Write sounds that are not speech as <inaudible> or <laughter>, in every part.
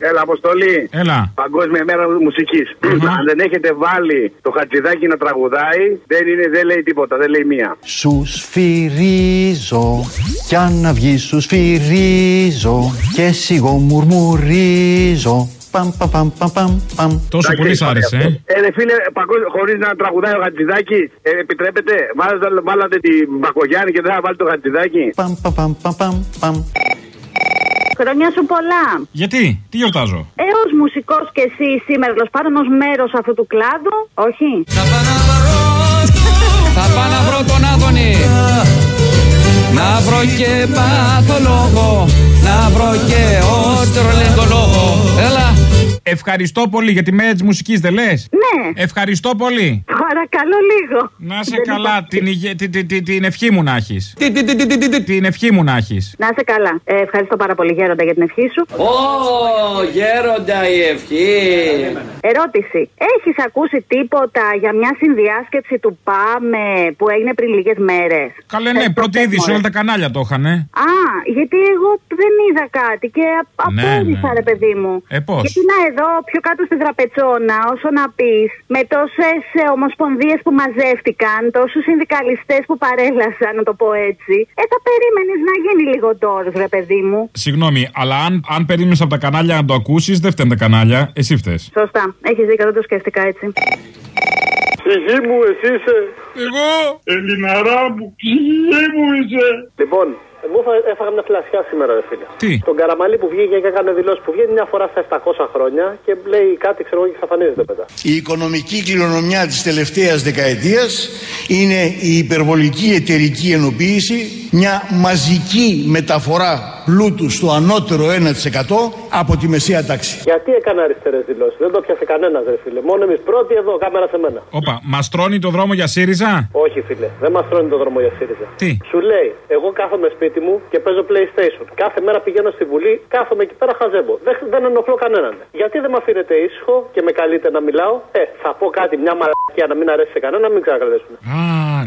Έλα, Αποστολή. Έλα. Παγκόσμια μέρα μουσικής. Αν δεν έχετε βάλει το χατζηδάκι να τραγουδάει, δεν, είναι, δεν λέει τίποτα, δεν λέει μία. Σους σφυρίζω κι αν να βγει σους σφυρίζω και σιγό μουρμουρίζω Παμ, παμ, παμ, παμ, παμ, παμ. Τόσο πολύ σ' άρεσε, ε. Ε, ρε φίλε, χωρίς να τραγουδάει ο Χατζηδάκη, ε, επιτρέπετε. Βάλατε, βάλατε την Μπακογιάννη και δεν θα βάλετε το Χατζηδάκη. Παμ, παμ, παμ, παμ, παμ, παμ. Χρόνια σου πολλά. Γιατί, τι γιορτάζω; Ε, ως μουσικός και εσύ σήμερα, τέλος πάντων, ως μέρος αυτού του κλάδου, όχι; Θα πάω να βρω, θα πάω να βρω τον Άδωνη. Να βρω και παθολόγο, να βρω Ευχαριστώ πολύ για τη μέρα τη μουσικής, δεν λες; Ναι. Ευχαριστώ πολύ. Παρακαλώ λίγο. Να σε Δεν καλά, υπάρχει. την, υγε- τη- τη- τη- την ευχή μου να έχεις. Τι, τι, τι, τι, τι, τι. Την ευχή μου να έχεις. Να είσαι καλά. Ε, ευχαριστώ πάρα πολύ, Γέροντα, για την ευχή σου. Ω, γέροντα η ευχή. Ερώτηση. Έχεις ακούσει τίποτα για μια συνδιάσκεψη του ΠΑΜΕ που έγινε πριν λίγες μέρες; Καλέ, ναι, πρώτη είδηση, όλα τα κανάλια το είχαν. Α, γιατί εγώ δεν είδα κάτι και α- Ναι, απόρρισα, ναι. ρε παιδί μου. Ε, πώς; Γιατί να εδώ, πιο κάτω στην τραπετσόνα, όσο να πεις, με τόσες ομοσπονδίες που μαζεύτηκαν, τόσους συνδικαλιστές που παρέλασαν, να το πω έτσι, ε, θα περίμενες να γίνει λίγο τώρα, ρε παιδί μου. Συγγνώμη, αλλά αν, αν περίμενες από τα κανάλια να το ακούσεις, δεν φταίνε τα κανάλια. Εσύ φταίει. Σωστά. Έχεις δίκιο, δεν το σκέφτηκα έτσι. Ψυχή μου, εσύ είσαι. Εγώ! Ελληναρά μου, ψυχή μου είσαι. Λοιπόν, εγώ θα έφαγα μια φλασιά σήμερα, ρε φίλε. Τι; Τον Καραμαλή που βγήκε και έκανε δηλώσεις που βγαίνει μια φορά στα 700 χρόνια και λέει κάτι, ξέρω εγώ, και εξαφανίζεται μετά. Η οικονομική κληρονομιά της τελευταίας δεκαετίας είναι η υπερβολική εταιρική ενοποίηση, μια μαζική μεταφορά πλούτου στο ανώτερο 1% από τη μεσαία τάξη. Γιατί έκανε αριστερές δηλώσεις, δεν το πιάσε κανένας, ρε φίλε. Μόνο εμείς πρώτοι εδώ, κάμερα σε μένα. Όπα, μας τρώνει το δρόμο για ΣΥΡΙΖΑ; Όχι, φίλε, δεν μας τρώνε το δρόμο για ΣΥΡΙΖΑ. Τι; Σου λέει, εγώ κάθομαι σπίτι μου και παίζω PlayStation. Κάθε μέρα πηγαίνω στη Βουλή, κάθομαι εκεί πέρα χαζέμπο. Δεν, δεν ενοχλώ κανέναν. Γιατί δεν με αφήνετε ήσυχο και με καλείτε να μιλάω; Ε, θα πω κάτι, μια μαλακία να μην αρέσει σε κανένα, να μην ξανακαλέσουμε. Α,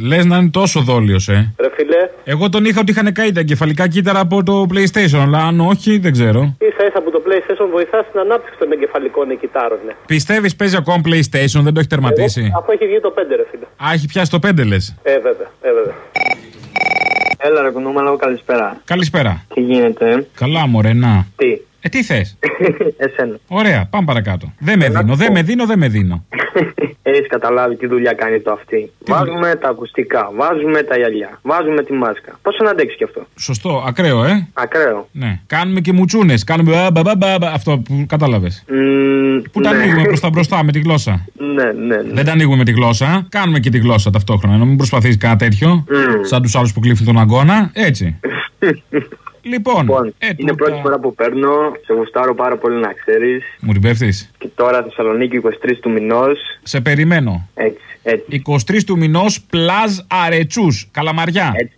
λες να είναι τόσο δόλιος, ε. Ρε φιλέ, Εγώ τον είχα ότι είχαν καεί τα εγκεφαλικά κύτταρα από το PlayStation, αλλά αν όχι, δεν ξέρω. ίσα ίσα που το PlayStation βοηθάς στην ανάπτυξη των εγκεφαλικών εκκυτάρων. Ναι. Πιστεύεις παίζει ακόμα PlayStation, δεν το έχει τερματίσει; Εγώ, αφού έχει βγει το 5, ρε φίλε. Α, έχει πιάσει το 5 λες. Ε, βέβαια, ε, βέβαια. Έλα ρε κουνούμαλο, καλησπέρα. Καλησπέρα. Τι γίνεται, ε; Καλά, μωρέ, να. Τι, Ε, τι θες; <laughs> εσένα. Ωραία, πάμε παρακάτω. Δεν με δίνω, δεν με δίνω, δεν με δίνω. <laughs> Έχεις καταλάβει τι δουλειά κάνει το αυτή. Τι Βάζουμε τα ακουστικά, βάζουμε τα γυαλιά, βάζουμε τη μάσκα. Πώς να αντέξεις κι αυτό; Σωστό, ακραίο, ε. Ακραίο. Ναι. Κάνουμε και μουτσούνες. Κάνουμε. α, μπα, μπα, μπα, μπα, αυτό που κατάλαβες. Μμμ, Που τα ναι. ανοίγουμε προς τα μπροστά με τη γλώσσα; ναι, ναι, ναι. Δεν τα ανοίγουμε με τη γλώσσα. Κάνουμε και τη γλώσσα ταυτόχρονα. Να μην προσπαθείς κάτι τέτοιο. Μμ. Σαν τους άλλους που κλείφουν τον αγκώνα. Έτσι. <laughs> λοιπόν. Λοιπόν, ε, είναι τούτα- πρώτη φορά που παίρνω. Σε γουστάρω πάρα πολύ να ξέρεις. Μου την πέφτεις; Και τώρα Θεσσαλονίκη 23 του μηνός. Σε περιμένω. Έτσι, έτσι. 23 του μηνός πλάζ αρετσούς. Καλαμαριά. έτσι.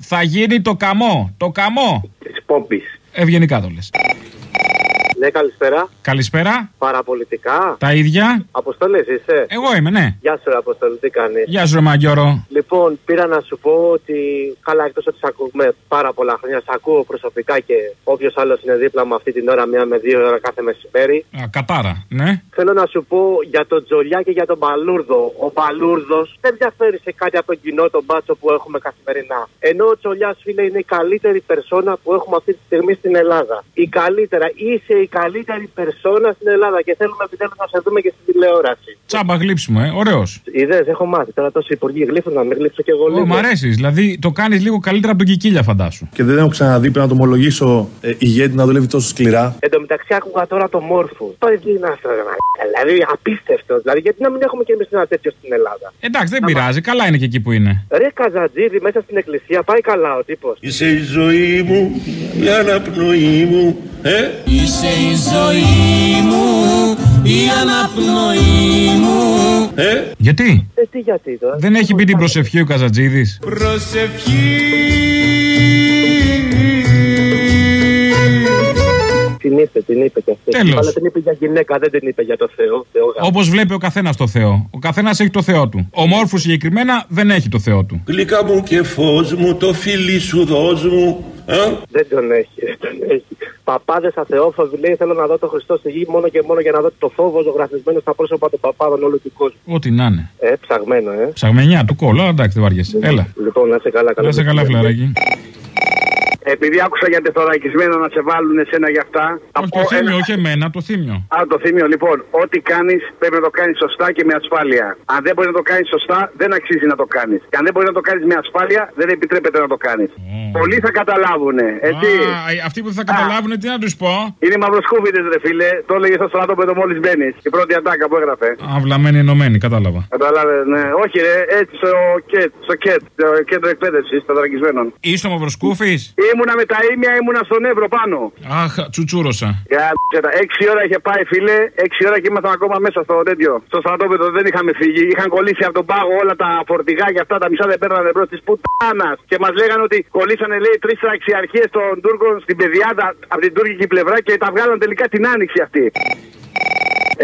Θα γίνει το καμό. Το καμό. Της Πόπης. Ευγενικά το λες. Ναι, καλησπέρα. Καλησπέρα. Παραπολιτικά. Τα ίδια. Αποστολές, είσαι. Εγώ είμαι, ναι. Γεια σου, ρε Αποστολή, τι κάνεις; Γεια σου, ρε Μαγκιόρο. Λοιπόν, πήρα να σου πω ότι καλά, εκτός ότι σε ακούμε πάρα πολλά χρόνια, σε ακούω προσωπικά και όποιος άλλος είναι δίπλα μου αυτή την ώρα, μία με δύο ώρα κάθε μεσημέρι. Α, κατάρα, ναι. Θέλω να σου πω για τον Τζολιά και για τον Μπαλούρδο. Ο Μπαλούρδο δεν διαφέρει σε κάτι από τον κοινό τον μπάτσο που έχουμε καθημερινά. Ενώ ο Τζολιάς, φίλε, είναι η καλύτερη περσόνα που έχουμε αυτή τη στιγμή στην Ελλάδα. Η καλύτερα. Είσαι η καλύτερη περσόνα στην Ελλάδα και θέλουμε επιτέλους να σε δούμε και στην τηλεόραση. Τσάμπα γλύψιμο, ε. Ωραίος. Ιδέες έχω μάθει. Τώρα τόσοι υπουργοί γλύφουν να μην γλύψω κι εγώ λίγο. Μ' αρέσεις. Δηλαδή το κάνεις λίγο καλύτερα από τον Κικίλια, φαντάσου. Και δεν έχω ξαναδεί, πρέπει να το ομολογήσω, ε, ηγέτη να δουλεύει τόσο σκληρά. Εν τω μεταξύ άκουγα τώρα το μόρφο. Το είναι αυτό, ρε μαλάκα. Δηλαδή απίστευτος. Δηλαδή γιατί να μην έχουμε κι εμείς ένα τέτοιο στην Ελλάδα; Εντάξει, δεν πειράζει. Καλά είναι και εκεί που είναι. Ρε Καζατζίδη μέσα στην εκκλησία πάει καλά ο τύπος. Είσαι η ζωή μου, η αναπνοή μου, ε; Είσαι η ζωή μου, η αναπνοή μου. Ε, Γιατί; Ε, τι γιατί τώρα. δεν έχει πει την προσευχή ο Καζατζίδης. Την είπε, την είπε και αυτή. Τέλος. Αλλά την είπε για γυναίκα, δεν την είπε για το Θεό. Θεό γάμο. Όπως βλέπει ο καθένας το Θεό. Ο καθένας έχει το Θεό του. Ο Μόρφου συγκεκριμένα δεν έχει το Θεό του. γλυκά μου και φως μου, το φίλι σου δώσ' μου, ε; Δεν τον έχει, δεν τον έχει. Παπάδες αθεόφοβοι λέει: Θέλω να δω το Χριστό στη γη μόνο και μόνο για να δω το φόβο ζωγραφισμένο στα πρόσωπα των παπάδων όλου του κόσμου. Ό,τι να είναι. Ε, ψαγμένο, ε. Ψαγμενιά του κόλλου, αλλά εντάξει, δεν βαριέσαι. Έλα. Λοιπόν, να σε καλά, καλά. Να σε καλά, φιλαράκι. Επειδή άκουσα για τεθωρακισμένο να σε βάλουν εσένα για αυτά. Όχι το θύμιο, όχι εμένα, το θύμιο. Α, το θύμιο, λοιπόν. Ό,τι κάνεις πρέπει να το κάνεις σωστά και με ασφάλεια. Αν δεν μπορείς να το κάνεις σωστά, δεν αξίζει να το κάνεις. Και αν δεν μπορείς να το κάνεις με ασφάλεια, δεν επιτρέπεται να το κάνεις. Πολλοί θα καταλάβουν. Έτσι. Α, αυτοί που θα καταλάβουν, τι να τους πω; Είναι μαυροσκούβιδε, ρε φίλε. Το έλεγες στο στρατόπεδο μόλις μπαίνεις. Η πρώτη ατάκα που έγραφε. Α, βλαμμένοι ενωμένοι, κατάλαβα. Κατάλαβε, ναι. Όχι, ρε, έτσι στο ΚΕΤ, στο ΚΕΤ, το κέντρο εκπαίδευσης των δρακισμένων. Είσαι μαυροσκούφης; Ήμουνα με τα ίμια, ήμουνα στον Εύρο πάνω. Αχ, τσουτσούρωσα. Για τα έξι ώρα είχε πάει, φίλε, έξι ώρα και ήμασταν ακόμα μέσα στο τέτοιο. Στο στρατόπεδο δεν είχαμε φύγει. Είχαν κολλήσει από τον πάγο όλα τα φορτηγά και αυτά τα μισά δεν παίρνανε μπρος της πουτάνας. Και μας λέγανε ότι κολλήσανε, λέει, τρεις αξιαρχίε των Τούρκων στην πεδιάδα από την τουρκική πλευρά και τα βγάλαν τελικά την άνοιξη αυτή.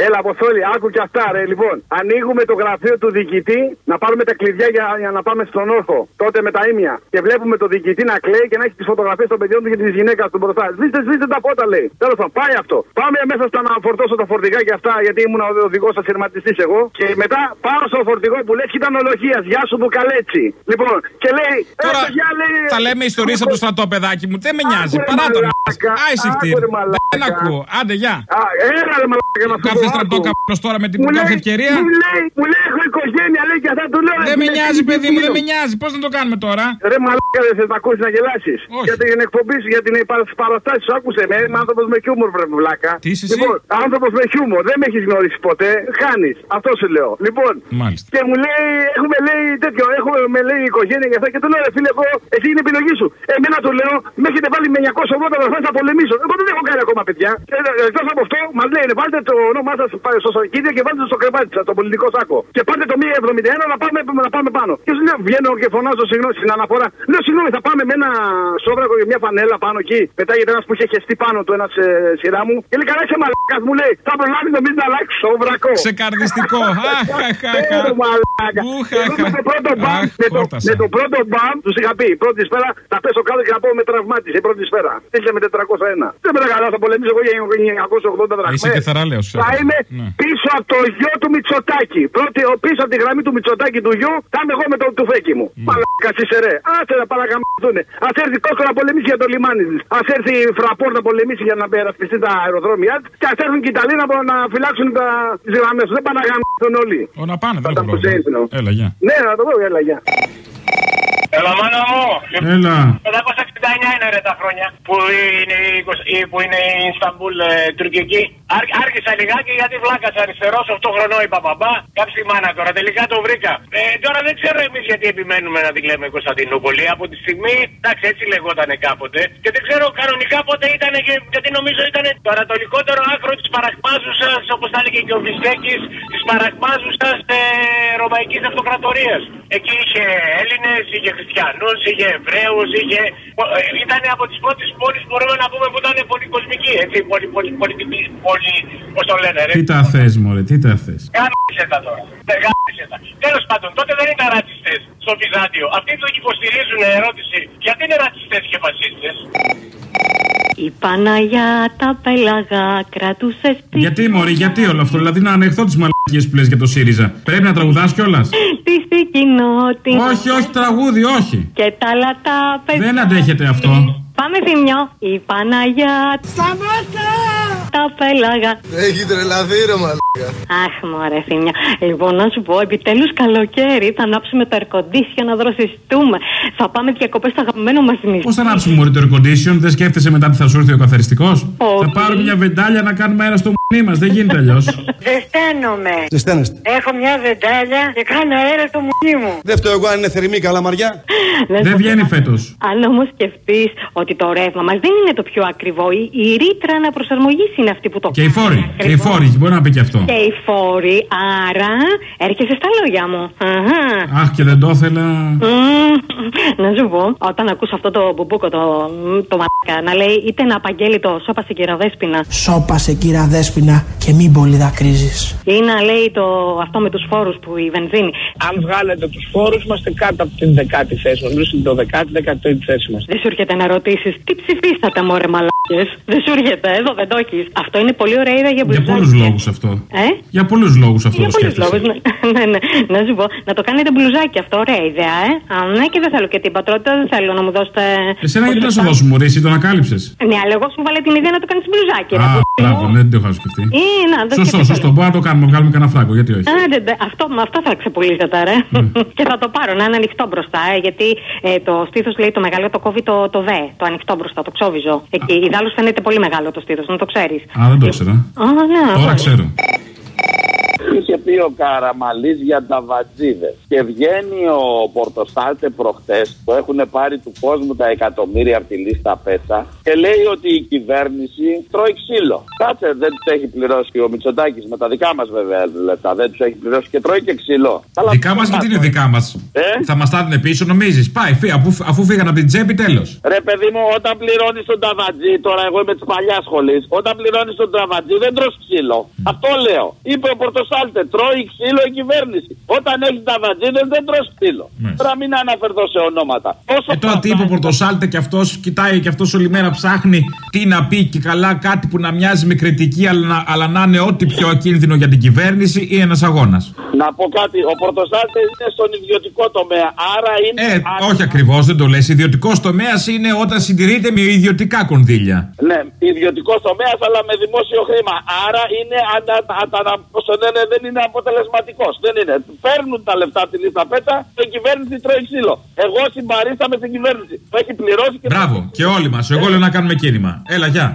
Έλα, Αποστόλη, άκου και αυτά, ρε. Λοιπόν, ανοίγουμε το γραφείο του διοικητή να πάρουμε τα κλειδιά για, για να πάμε στον όρθο. Τότε με τα ήμια. Και βλέπουμε το διοικητή να κλαίει και να έχει τις φωτογραφίες των παιδιών του και της γυναίκας του μπροστά. Σβήστε, σβήστε τα πότα, λέει. Τέλος πάντων, πάει αυτό. Πάμε μέσα στα να φορτώσω τα φορτηγά και αυτά, γιατί ήμουν ο οδηγός ασυρματιστής εγώ. Και μετά πάω στο φορτηγό που λέει ήταν ολογία. Γεια σου, Μπουκαλέτσι. Λοιπόν, και λέει. Τώρα «Ε, γεια, λέει, θα λέμε ιστορίες από το στρατόπεδάκι μου. Δεν με νοιάζει. Άκουρε, Παρά το μαλάκα, Άισε χτύρ. άκουρε, μαλάκα. Δεν ακούω. Άντε, γεια. Α, έλα, ρε, μαλάκα, να σου Κάθε πω, στρατό άκου. καπνό τώρα με την Μου κάθε λέει- ευκαιρία. Μου λέει, μου λέει, έχω οικογένεια, λέει και αυτά του λέω. ρε, Δεν με φίλε, νοιάζει, τι παιδί μου, δεν φίλο. με νοιάζει. Πώς να το κάνουμε τώρα; Ρε μαλάκα δεν θες να ακούσεις να γελάσεις Όχι. Για την εκπομπή σου, για την παραστάση σου Άκουσε με, είμαι άνθρωπος με χιούμορ βρε βλάκα Τι είσαι εσύ; Λοιπόν, άνθρωπος με χιούμορ, δεν με έχεις γνωρίσει ποτέ Χάνεις, αυτό σου λέω Λοιπόν, Μάλιστα. και μου λέει, έχουμε λέει τέτοιο, έχουμε με λέει οικογένεια και αυτά και του λέω ρε φίλε εγώ, εσύ είναι επιλογή σου Εμένα του λέω, με έχετε βάλει με 980 βαθμές να πολεμήσω Εγώ δεν έχω κάνει ακόμα παιδιά Και, ε, Εκτός από αυτό, μας λένε βάλτε το όνομά σας στο σακίδιο και βάλτε το στο κρεβάτι σας, το πολιτικό σάκο Και πάτε το 171 να πάμε, να πάμε πάνω Και σου λέω, βγαίνω και φωνάζω συγγνώμη στην αναφορά Λέω συγγνώμη, θα πάμε με ένα σόβρακο και μια φανέλα πάνω εκεί. Πετάγεται ένας που είχε χεστεί πάνω του, ένας ε, σειρά μου. Και λέει καλά, είσαι μαλάκας, μου λέει. Θα προλάβει νομίζει να αλλάξει σόβρακο. Ξεκαρδιστικό. <laughs> Αχ, αχ, αχ, Ε, αχ. μαλάκα. Ούχα, Εγώ με αχα. το πρώτο μπαμ, Αχ, με το, χόρτασα. με το πρώτο μπαμ, τους είχα πει πρώτη σφαίρα θα πέσω κάτω και να πω με τραυμάτισε. Η πρώτη σφαίρα. Ήρθε με 401. Δεν με τα καλά, θα πολεμήσω εγώ για 980 δραχμές. Είσαι και θεραλέος, Θα ξέρω. Είμαι Ναι. πίσω από το γιο του Μητσοτάκη. Πρώτη, ο- πίσω από τη γραμμή του Μητσοτάκη του γιου, θα είμαι εγώ με το τουφέκι μου. Μαλάκα είσαι ρε. Άσε να παρακαμπούνε. Α έρθει Κόσκο να πολεμήσει για το λιμάνι της. Α έρθει η Φραπόρ να πολεμήσει για να περασπιστεί τα αεροδρόμια της. Και ας έρθουν και οι Ιταλοί να, να φυλάξουν τις γραμμές τους. Δεν πάνε να γαμίσουν όλοι. Ω, να πάνε, δεν Όταν έχω που σε πρόβλημα. ήρθουν. Έλα, γεια. Ναι, να το πω, έλα, γεια. Έλα, μάνα μου. Έλα. 569 είναι ρε τα χρόνια που είναι, η εικοσ- η- που είναι η Ινσταμπούλ ε, τουρκική. Άρχ- άρχισα λιγάκι γιατί βλάκα αριστερός, 8 χρονών είπα παπά. Κάψει τη μάνα τώρα, τελικά το βρήκα. Ε, τώρα δεν ξέρω εμείς γιατί επιμένουμε να την λέμε Κωνσταντινούπολη. Από τη στιγμή, εντάξει, έτσι λεγότανε κάποτε. Και δεν ξέρω κανονικά πότε ήταν και γιατί νομίζω ήταν το ανατολικότερο άκρο της παρακμάζουσας, όπως τα έλεγε και ο Βυστέκη, της παρακμάζουσας ε, Ρωμαϊκής Αυτοκρατορίας. Εκεί είχε Έλληνες, είχε Χριστιανούς, είχε Εβραίους, είχε. Ήταν από τις πρώτες πόλεις που μπορούμε να πούμε που ήταν πολυκοσμική. Έτσι, πολύ, πολύ, πολύ, πολύ, πώς το λένε, ρε. Τι τα θες, Μωρέ, τι τα θες. Γάμισε τα τώρα. Δεν γάμισε τα. Τέλος πάντων, τότε δεν ήταν ρατσιστές στο Βυζάντιο. Αυτοί το υποστηρίζουν ερώτηση. Γιατί είναι ρατσιστές και φασίστες; Η Παναγιά τα πέλαγα κρατούσε σπίτι Γιατί, Μωρή, γιατί όλο αυτό. Δηλαδή να ανεχθώ τις μαλακίες που λες για το ΣΥΡΙΖΑ. Πρέπει να τραγουδάς κιόλας. τη στη κοινότητα. όχι, όχι, τραγούδι, όχι. Και τα λατά παιδιά. Δεν αντέχετε αυτό. Πάμε θύμιο. Η Παναγιά Σταμάτα! Τα πέλαγα. Έχει τρελαθεί ρε μαλάκα. Αχ, μωρέ θύμιο. Λοιπόν, να σου πω, επιτέλους καλοκαίρι θα ανάψουμε το air condition να δροσιστούμε. Θα πάμε διακοπές στο αγαπημένο μας νησί. Πώς θα ανάψουμε μωρή το air condition, δεν σκέφτεσαι μετά τι θα σου έρθει ο καθαριστικός; Όχι. Θα πάρουμε μια βεντάλια να κάνουμε αέρα στο μουνί μας. Δεν γίνεται αλλιώς. <laughs> Ζεσταίνομαι. Ζεσταίνεστε. Έχω μια βεντάλια και κάνω αέρα στο μουνί μου. Δεν φταίω εγώ αν είναι θερμή καλαμαριά. Δεν βγαίνει φέτος. Αν όμως σκεφτείς ότι το ρεύμα μας δεν είναι το πιο ακριβό, η, η ρήτρα αναπροσαρμογής είναι είναι αυτοί που το Και οι φόροι. Και οι Ακριβώς. φόροι, μπορεί να πει και αυτό. Και οι φόροι, άρα έρχεσαι στα λόγια μου. Αχα. Αχ, και δεν το ήθελα. Μμμ. Να σου πω, όταν ακούς αυτό το μπουμπούκο, το, το μαλάκα, να λέει είτε να απαγγέλει το σώπα σε κυραδέσπινα Σώπασε κύρα Δέσποινα και μην πολύ δακρύζεις. ή να λέει το, αυτό με τους φόρους που η βενζίνη. Αν βγάλετε τους φόρους, είμαστε κάτω από την δεκάτη θέση μας. Μιλούσε στην το δεκάτη, δεκατοίτη θέση μας. Δεν σου έρχεται να ρωτήσεις τι ψηφίσατε, μωρέ μαλάκες. Δεν σου έρχεται, εδώ δεν το έχεις. Αυτό είναι πολύ ωραία ιδέα για Για μπλουζάκι. πολλούς λόγους αυτό. Ε; Για πολλούς λόγους αυτό Για το πολλούς σκέφτεσαι. λόγους, ναι, <laughs> ναι, ναι. Να σου πω, να το κάνετε μπλουζάκι αυτό, ωραία ιδέα, ε. Α, ναι, και δεν θέλω και την πατρότητα, δεν θέλω να μου δώσετε. Εσένα γιατί να σου δώσω μου, εσύ το ανακάλυψες; Ναι, αλλά εγώ σου βάλε την ιδέα να το κάνεις μπλουζάκι. ρε, Α, παιδί μου. μπράβο, ναι, δεν το είχα σκεφτεί. Ε, να, δεν Σωστό, σκέφτεσαι. σωστό. Μπορούμε να το κάνουμε, να βγάλουμε κανένα φράγκο, γιατί όχι. Άντε, ντε, αυτό, με αυτό θα ξεπουλήσετε, ρε. <laughs> και θα το πάρω, να είναι ανοιχτό μπροστά, ε, γιατί ε, το στήθος λέει το μεγάλο το κόβει το, το δε, το ανοιχτό μπροστά, το ξόβιζο. Εκεί, ιδάλω φαίνεται πολύ μεγάλο το στήθος, να το ξέρεις. Α, δεν το ήξερα. Α, ναι, Τώρα αυτό. ξέρω. Είχε πει ο Καραμαλής για τα βατζίδες και βγαίνει ο Πορτοσάλτε προχτές που έχουν πάρει του κόσμου τα εκατομμύρια από τη λίστα πέτσα και λέει ότι η κυβέρνηση τρώει ξύλο. Κάτσε, δεν τους έχει πληρώσει ο Μητσοτάκης με τα δικά μας βέβαια λεφτά, δεν τους έχει πληρώσει και τρώει και ξύλο. Αλλά Δικά μας γιατί είναι δικά μας; Ε; Θα μας τα δίνει πίσω, νομίζεις; Πάει, φύ, αφού, αφού φύγαν από την τσέπη, τέλος. Ρε παιδί μου, όταν πληρώνεις τον ταβατζή, τώρα εγώ είμαι της παλιάς σχολής, όταν πληρώνεις τον ταβατζή δεν τρως ξύλο. Αυτό λέω. Είπε ο Πορτοσάλτε, τρώει ξύλο η κυβέρνηση. Όταν έχεις ταβατζή δεν, δεν τρως ξύλο. Τώρα μην αναφερθώ σε ονόματα. Πόσο Ε, τώρα τι είπε ο Πορτοσάλτε και αυτός κοιτάει και αυτός όλη μέρα ψάχνει τι να πει και καλά κάτι που να μοιάζει με κριτική αλλά να, αλλά να είναι ό,τι πιο ακίνδυνο για την κυβέρνηση ή ένας αγώνας. Να πω κάτι, ο Πορτοσάλτε είναι στον ιδιωτικό τομέα, άρα είναι. Ε, όχι ακριβώς, δεν το λες. Ιδιωτικός τομέας είναι όταν συντηρείται με ιδιωτικά κονδύλια. Ναι, ιδιωτικός τομέας, αλλά με δημόσιο χρήμα. Άρα είναι, ανα, ανα, πώς το λένε, δεν είναι αποτελεσματικός. Δεν είναι. Παίρνουν τα λεφτά από τη λίστα πέτσα και η κυβέρνηση τρώει ξύλο. Εγώ συμπαρίσταμαι στην κυβέρνηση. Που έχει πληρώσει και. Μπράβο, και όλοι μας. Εγώ λέω να κάνουμε κίνημα. Έλα, γεια.